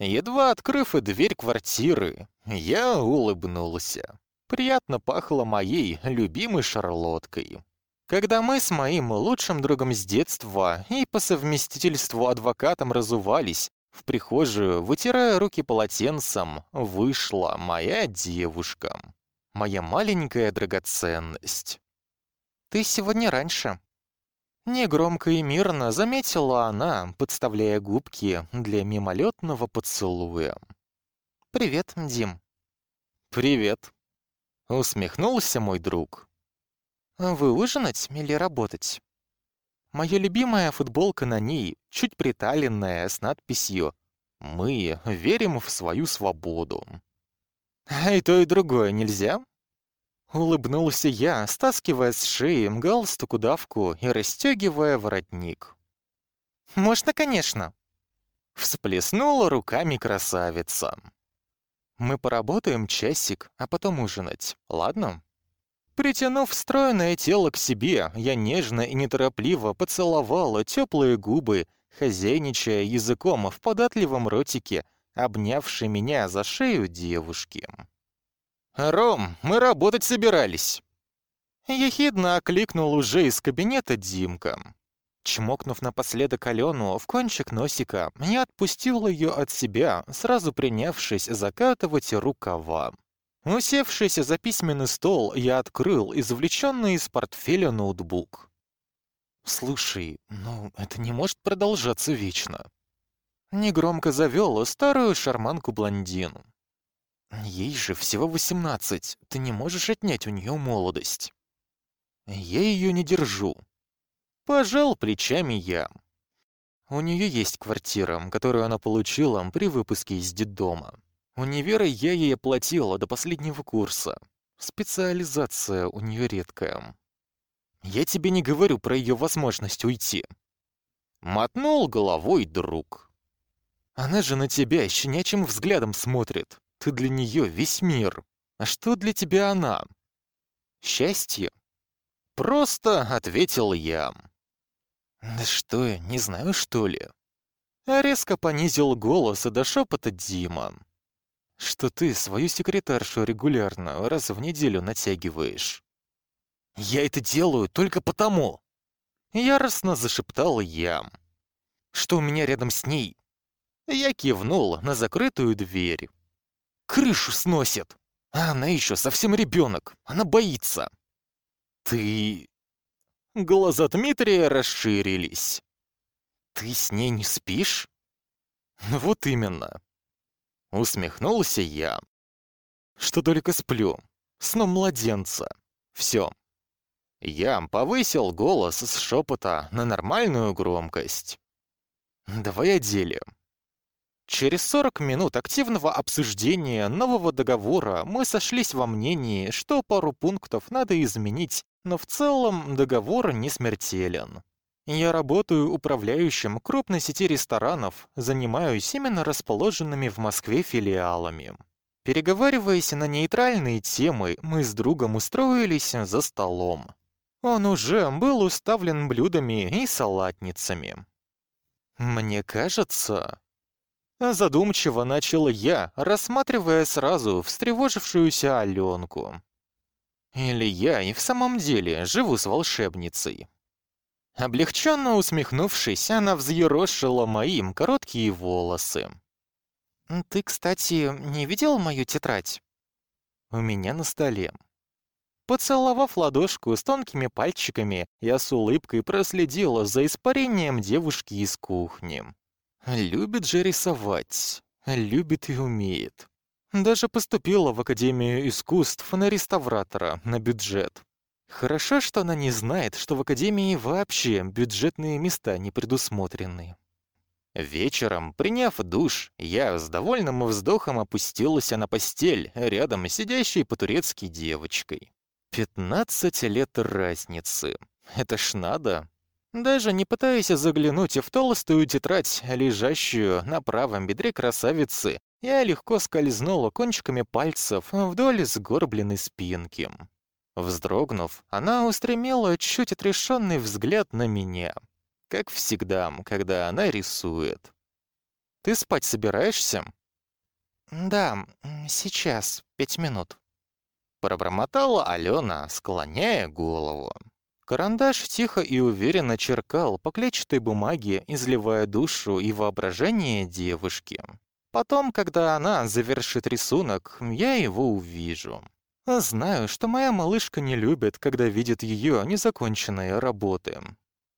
Едва открыв дверь квартиры, я улыбнулся. Приятно пахло моей любимой шарлоткой. Когда мы с моим лучшим другом с детства и по совместительству адвокатом разувались, в прихожую, вытирая руки полотенцем, вышла моя девушка. Моя маленькая драгоценность. «Ты сегодня раньше», Негромко и мирно заметила она, подставляя губки для мимолетного поцелуя. «Привет, Дим». «Привет», — усмехнулся мой друг. «Вы ужинать или работать?» Моя любимая футболка на ней, чуть приталенная, с надписью «Мы верим в свою свободу». «А и то, и другое нельзя?» Улыбнулся я, стаскивая с шеи галстук-удавку и расстегивая воротник. «Можно, конечно!» Всплеснула руками красавица. «Мы поработаем часик, а потом ужинать, ладно?» Притянув стройное тело к себе, я нежно и неторопливо поцеловала теплые губы, хозяйничая языком в податливом ротике, обнявшей меня за шею девушки. «Ром, мы работать собирались!» Ехидно окликнул уже из кабинета Димка. Чмокнув напоследок Алену в кончик носика, я отпустил ее от себя, сразу принявшись закатывать рукава. Усевшись за письменный стол, я открыл извлеченный из портфеля ноутбук. «Слушай, ну это не может продолжаться вечно». Негромко завел старую шарманку-блондину. Ей же всего восемнадцать, ты не можешь отнять у нее молодость. Я ее не держу. Пожал плечами я. У нее есть квартира, которую она получила при выпуске из детдома. Универа я ей оплатила до последнего курса. Специализация у нее редкая. Я тебе не говорю про ее возможность уйти. Мотнул головой друг. Она же на тебя щенячьим взглядом смотрит. Ты для нее весь мир. А что для тебя она? Счастье? Просто ответил я. Да что я, не знаю, что ли? Резко понизил голос до шепота Дима. Что ты свою секретаршу регулярно раз в неделю натягиваешь. Я это делаю только потому. Яростно зашептал я. Что у меня рядом с ней? Я кивнул на закрытую дверь крышу сносит. А она еще совсем ребенок, она боится. Ты... Глаза Дмитрия расширились. Ты с ней не спишь? Вот именно. Усмехнулся я. Что только сплю. Сном младенца. Все. Я повысил голос с шепота на нормальную громкость. Давай о. Через 40 минут активного обсуждения нового договора мы сошлись во мнении, что пару пунктов надо изменить, но в целом договор не смертелен. Я работаю управляющим крупной сети ресторанов, занимаюсь именно расположенными в Москве филиалами. Переговариваясь на нейтральные темы, мы с другом устроились за столом. Он уже был уставлен блюдами и салатницами. Мне кажется, Задумчиво начал я, рассматривая сразу встревожившуюся Аленку. Или я и в самом деле живу с волшебницей? Облегченно усмехнувшись, она взъерошила моим короткие волосы. «Ты, кстати, не видел мою тетрадь?» «У меня на столе». Поцеловав ладошку с тонкими пальчиками, я с улыбкой проследила за испарением девушки из кухни. Любит же рисовать. Любит и умеет. Даже поступила в Академию искусств на реставратора на бюджет. Хорошо, что она не знает, что в Академии вообще бюджетные места не предусмотрены. Вечером, приняв душ, я с довольным вздохом опустилась на постель рядом с сидящей по-турецки девочкой. Пятнадцать лет разницы. Это ж надо. Даже не пытаясь заглянуть в толстую тетрадь, лежащую на правом бедре красавицы, я легко скользнула кончиками пальцев вдоль сгорбленной спинки. Вздрогнув, она устремила чуть отрешенный взгляд на меня, как всегда, когда она рисует. Ты спать собираешься?» «Да, сейчас, пять минут». Пробормотала Алена, склоняя голову. Карандаш тихо и уверенно черкал по клетчатой бумаге, изливая душу и воображение девушки. Потом, когда она завершит рисунок, я его увижу. Знаю, что моя малышка не любит, когда видит ее незаконченные работы.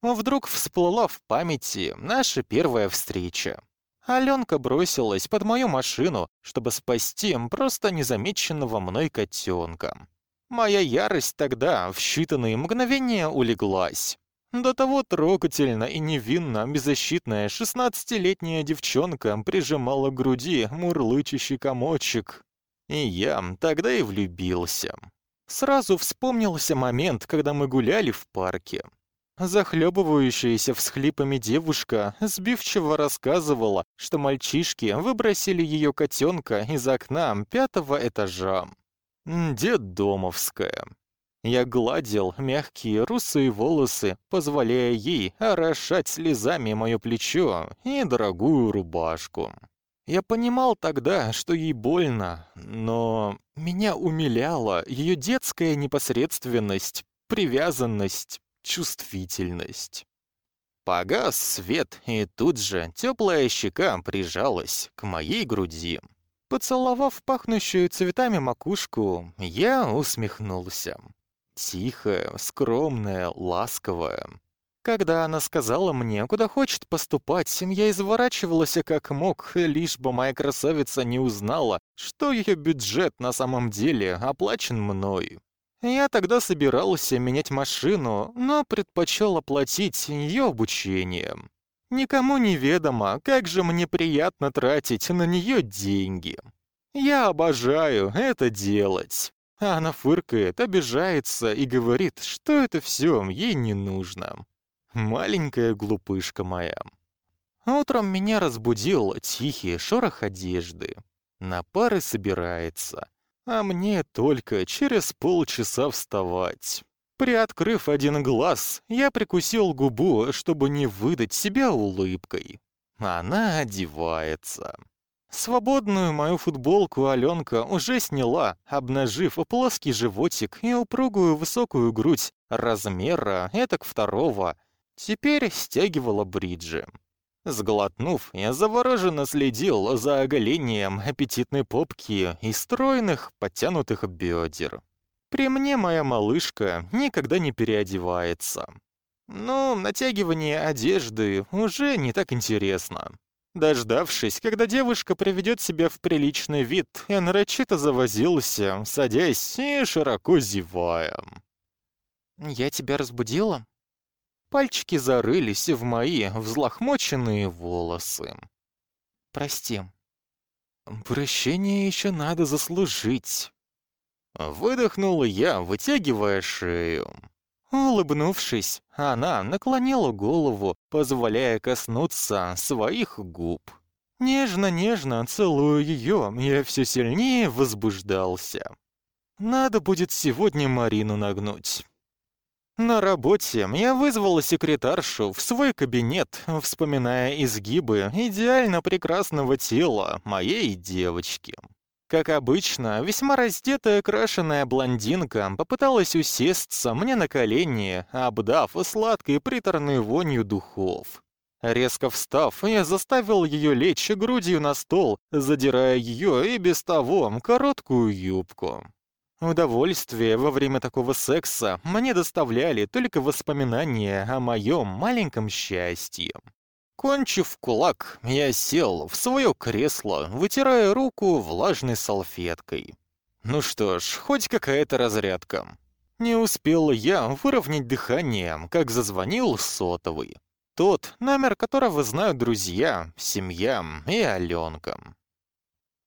Вдруг всплыла в памяти наша первая встреча. Аленка бросилась под мою машину, чтобы спасти просто незамеченного мной котенка. Моя ярость тогда в считанные мгновения улеглась. До того трогательно и невинно беззащитная шестнадцатилетняя девчонка прижимала к груди мурлычущий комочек. И я тогда и влюбился. Сразу вспомнился момент, когда мы гуляли в парке. Захлебывающаяся всхлипами девушка сбивчиво рассказывала, что мальчишки выбросили ее котенка из окна пятого этажа. Деддомовская. Я гладил мягкие русые волосы, позволяя ей орошать слезами мое плечо и дорогую рубашку. Я понимал тогда, что ей больно, но меня умиляла ее детская непосредственность, привязанность, чувствительность. Погас свет, и тут же теплая щека прижалась к моей груди. Поцеловав пахнущую цветами макушку, я усмехнулся. Тихая, скромная, ласковая. Когда она сказала мне, куда хочет поступать, я изворачивалась как мог, лишь бы моя красавица не узнала, что ее бюджет на самом деле оплачен мной. Я тогда собирался менять машину, но предпочел оплатить ее обучение. Никому не ведомо, как же мне приятно тратить на нее деньги. Я обожаю это делать. Она фыркает, обижается и говорит, что это все ей не нужно. Маленькая глупышка моя. Утром меня разбудил тихий шорох одежды. На пары собирается. А мне только через полчаса вставать. Приоткрыв один глаз, я прикусил губу, чтобы не выдать себя улыбкой. Она одевается. Свободную мою футболку Аленка уже сняла, обнажив плоский животик и упругую высокую грудь размера этак второго. Теперь стягивала бриджи. Сглотнув, я завороженно следил за оголением аппетитной попки и стройных, подтянутых бедер. При мне моя малышка никогда не переодевается. Но натягивание одежды уже не так интересно. Дождавшись, когда девушка приведет себя в приличный вид, я нарочито завозился, садясь и широко зевая. «Я тебя разбудила?» Пальчики зарылись в мои взлохмоченные волосы. «Прости». «Прощение еще надо заслужить». Выдохнул я, вытягивая шею. Улыбнувшись, она наклонила голову, позволяя коснуться своих губ. Нежно-нежно целуя ее, я все сильнее возбуждался. Надо будет сегодня Марину нагнуть. На работе я вызвала секретаршу в свой кабинет, вспоминая изгибы идеально прекрасного тела моей девочки. Как обычно, весьма раздетая крашеная блондинка попыталась усесться мне на колени, обдав сладкой приторной вонью духов. Резко встав, я заставил ее лечь грудью на стол, задирая ее и без того короткую юбку. Удовольствие во время такого секса мне доставляли только воспоминания о моем маленьком счастье. Кончив кулак, я сел в свое кресло, вытирая руку влажной салфеткой. Ну что ж, хоть какая-то разрядка. Не успел я выровнять дыхание, как зазвонил сотовый. Тот, номер которого знают друзья, семья и Аленка.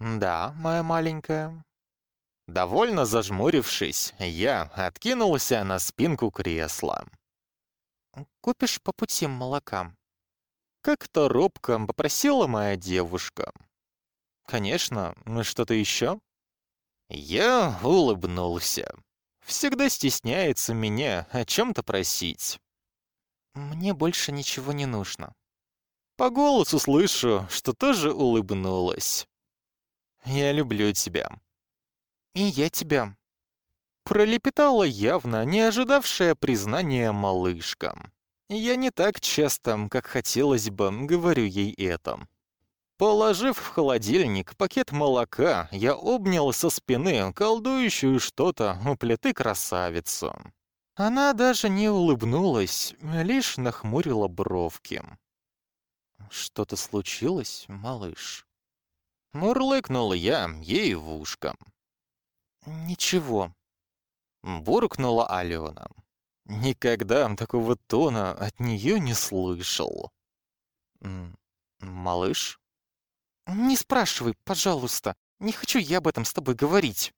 «Да, моя маленькая». Довольно зажмурившись, я откинулся на спинку кресла. «Купишь по пути молока?» Как-то робко попросила моя девушка. «Конечно, что-то еще?» Я улыбнулся. Всегда стесняется меня о чем-то просить. «Мне больше ничего не нужно». По голосу слышу, что тоже улыбнулась. «Я люблю тебя». «И я тебя», — пролепетала явно не ожидавшая признания малышка. Я не так часто, как хотелось бы, говорю ей это. Положив в холодильник пакет молока, я обнял со спины колдующую что-то у плиты красавицу. Она даже не улыбнулась, лишь нахмурила бровки. «Что-то случилось, малыш?» Мурлыкнул я ей в ушко. «Ничего», — буркнула Алена. Никогда такого тона от нее не слышал. «Малыш?» «Не спрашивай, пожалуйста. Не хочу я об этом с тобой говорить».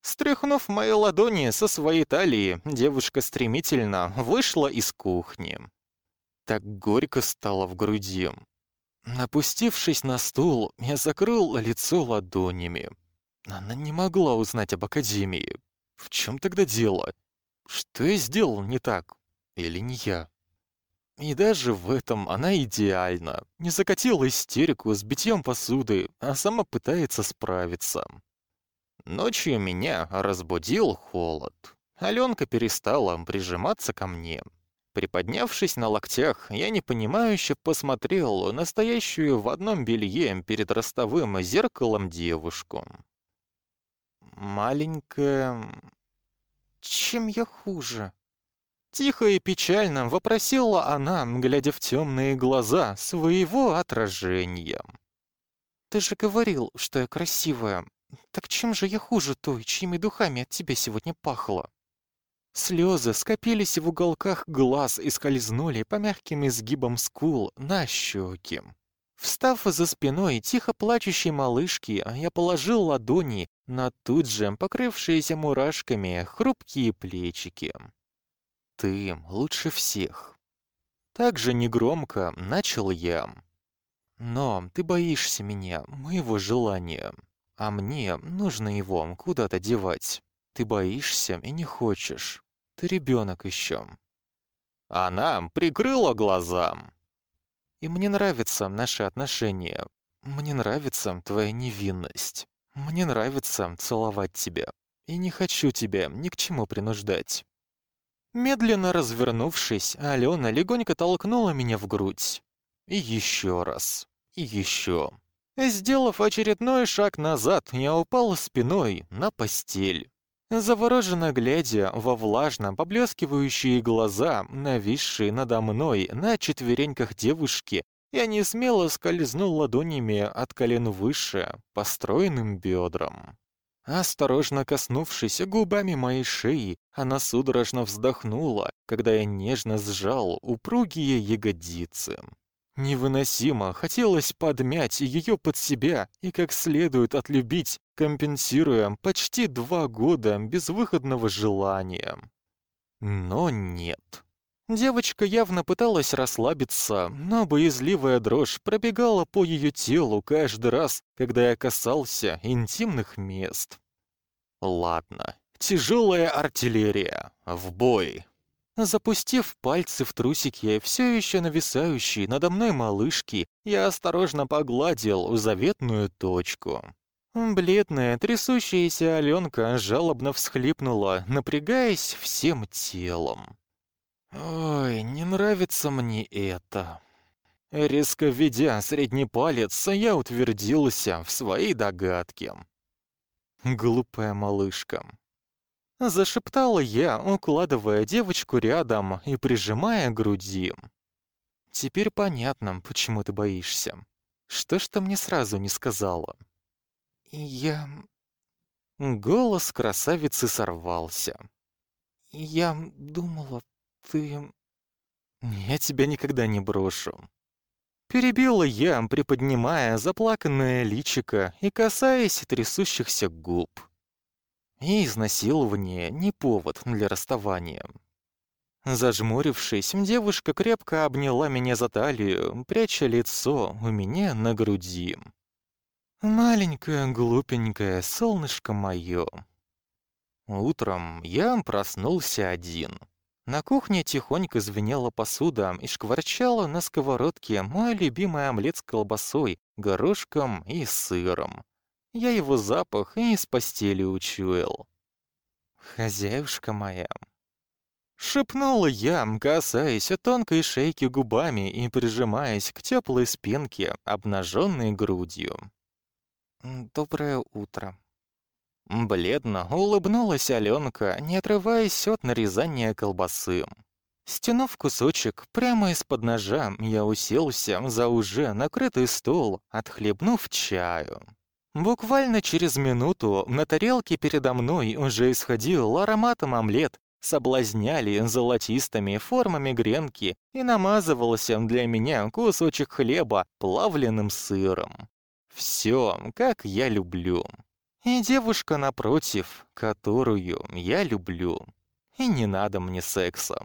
Стряхнув мои ладони со своей талии, девушка стремительно вышла из кухни. Так горько стало в груди. Напустившись на стул, я закрыл лицо ладонями. Она не могла узнать об Академии. В чем тогда дело? Что я сделал не так? Или не я? И даже в этом она идеальна. Не закатила истерику с битьем посуды, а сама пытается справиться. Ночью меня разбудил холод. Аленка перестала прижиматься ко мне. Приподнявшись на локтях, я непонимающе посмотрел настоящую в одном белье перед ростовым зеркалом девушку. Маленькая... Чем я хуже? Тихо и печально вопросила она, глядя в темные глаза своего отражения. «Ты же говорил, что я красивая. Так чем же я хуже той, чьими духами от тебя сегодня пахло?» Слезы скопились в уголках глаз и скользнули по мягким изгибам скул на щеки. Встав за спиной тихо плачущей малышки, я положил ладони на тут же покрывшиеся мурашками хрупкие плечики. «Ты лучше всех». Так же негромко начал я. «Но ты боишься меня, моего желания, а мне нужно его куда-то девать. Ты боишься и не хочешь. Ты ребенок еще». Она прикрыла глаза. «И мне нравятся наши отношения. Мне нравится твоя невинность. Мне нравится целовать тебя. И не хочу тебя ни к чему принуждать. Медленно развернувшись, Алена легонько толкнула меня в грудь. И еще раз. И еще. Сделав очередной шаг назад, я упал спиной на постель. Завороженно глядя во влажно поблескивающие глаза, нависшие надо мной на четвереньках девушки, я не смело скользнул ладонями от колен выше, по стройным бедрам. Осторожно коснувшись губами моей шеи, она судорожно вздохнула, когда я нежно сжал упругие ягодицы. Невыносимо хотелось подмять ее под себя и как следует отлюбить, компенсируя почти два года безвыходного желания. Но нет. Девочка явно пыталась расслабиться, но боязливая дрожь пробегала по ее телу каждый раз, когда я касался интимных мест. Ладно, тяжелая артиллерия, в бой. Запустив пальцы в трусики, все еще нависающие надо мной малышки, я осторожно погладил заветную точку. Бледная, трясущаяся Аленка жалобно всхлипнула, напрягаясь всем телом. Ой, не нравится мне это. Резко введя средний палец, я утвердился в своей догадке. Глупая малышка. Зашептала я, укладывая девочку рядом и прижимая к груди. Теперь понятно, почему ты боишься. Что ж ты мне сразу не сказала? Я... Голос красавицы сорвался. Я думала, ты... Я тебя никогда не брошу. Перебила я, приподнимая заплаканное личико и касаясь трясущихся губ. И изнасилование не повод для расставания. Зажмурившись, девушка крепко обняла меня за талию, пряча лицо у меня на груди. Маленькое, глупенькое солнышко моё. Утром я проснулся один. На кухне тихонько звенела посуда и шкварчала на сковородке мой любимый омлет с колбасой, горошком и сыром. Я его запах и из постели учуял. «Хозяюшка моя», — шепнула я, касаясь тонкой шейки губами и прижимаясь к теплой спинке, обнаженной грудью. «Доброе утро». Бледно улыбнулась Аленка, не отрываясь от нарезания колбасы. Стянув кусочек прямо из-под ножа, я уселся за уже накрытый стол, отхлебнув чаю. Буквально через минуту на тарелке передо мной уже исходил ароматом омлет, соблазняли золотистыми формами гренки и намазывался для меня кусочек хлеба плавленным сыром. Все, как я люблю. И девушка напротив, которую я люблю. И не надо мне секса.